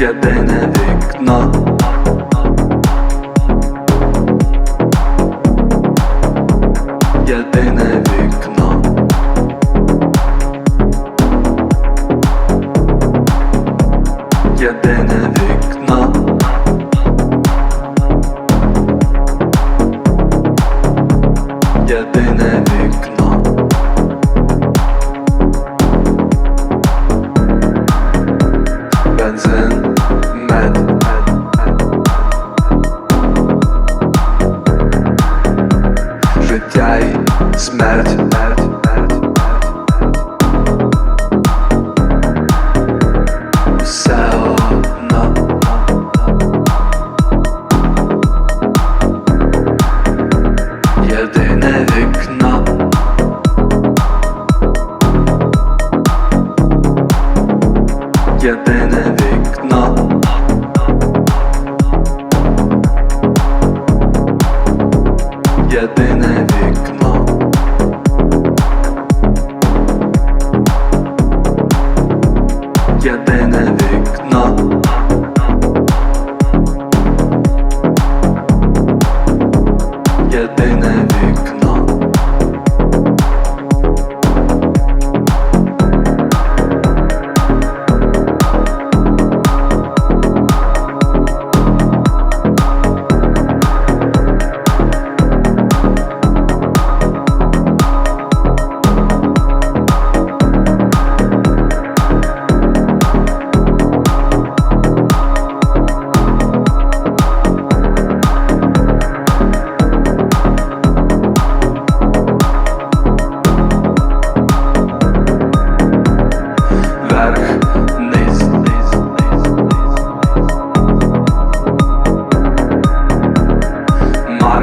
єдине вікно. Єдине вікно. Єдине вікно. Єдине вікно. 나.